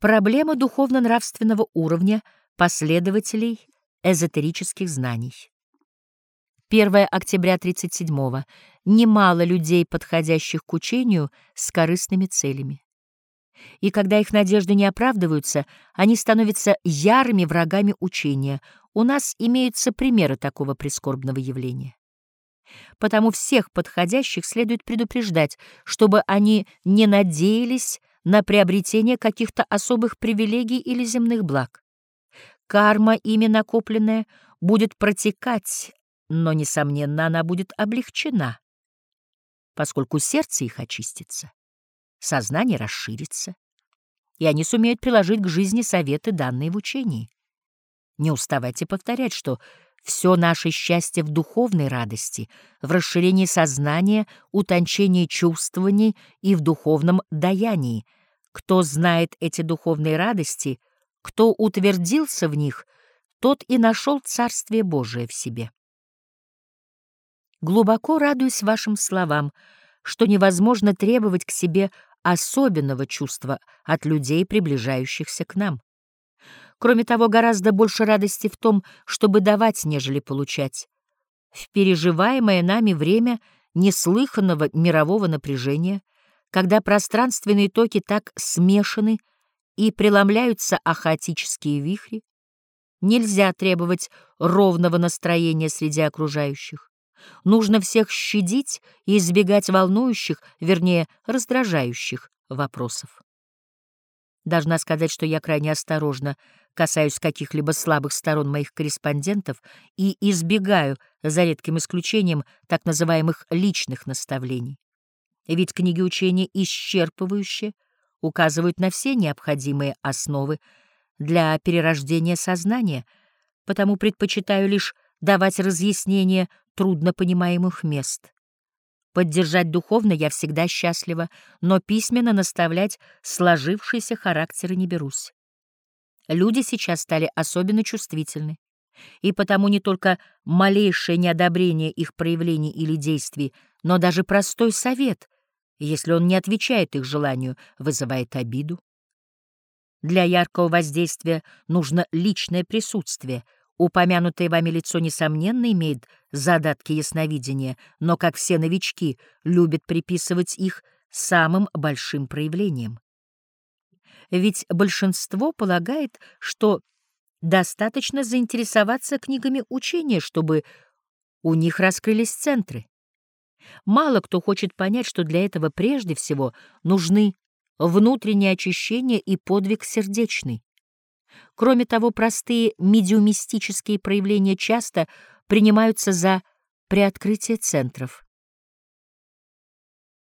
Проблема духовно-нравственного уровня последователей эзотерических знаний. 1 октября 37 -го. Немало людей, подходящих к учению с корыстными целями. И когда их надежды не оправдываются, они становятся ярыми врагами учения. У нас имеются примеры такого прискорбного явления. Потому всех подходящих следует предупреждать, чтобы они не надеялись на приобретение каких-то особых привилегий или земных благ. Карма, ими накопленная, будет протекать, но, несомненно, она будет облегчена, поскольку сердце их очистится, сознание расширится, и они сумеют приложить к жизни советы, данные в учении. Не уставайте повторять, что все наше счастье в духовной радости, в расширении сознания, утончении чувствований и в духовном даянии. Кто знает эти духовные радости, кто утвердился в них, тот и нашел Царствие Божие в себе. Глубоко радуюсь вашим словам, что невозможно требовать к себе особенного чувства от людей, приближающихся к нам. Кроме того, гораздо больше радости в том, чтобы давать, нежели получать. В переживаемое нами время неслыханного мирового напряжения, когда пространственные токи так смешаны и преломляются ахатические вихри, нельзя требовать ровного настроения среди окружающих. Нужно всех щадить и избегать волнующих, вернее, раздражающих вопросов. Должна сказать, что я крайне осторожно касаюсь каких-либо слабых сторон моих корреспондентов и избегаю, за редким исключением, так называемых личных наставлений. Ведь книги учения исчерпывающе указывают на все необходимые основы для перерождения сознания, потому предпочитаю лишь давать разъяснения труднопонимаемых мест. Поддержать духовно я всегда счастлива, но письменно наставлять сложившиеся характеры не берусь. Люди сейчас стали особенно чувствительны, и потому не только малейшее неодобрение их проявлений или действий, но даже простой совет, если он не отвечает их желанию, вызывает обиду. Для яркого воздействия нужно личное присутствие — Упомянутое вами лицо, несомненно, имеет задатки ясновидения, но, как все новички, любит приписывать их самым большим проявлением. Ведь большинство полагает, что достаточно заинтересоваться книгами учения, чтобы у них раскрылись центры. Мало кто хочет понять, что для этого прежде всего нужны внутреннее очищение и подвиг сердечный. Кроме того, простые медиумистические проявления часто принимаются за приоткрытие центров.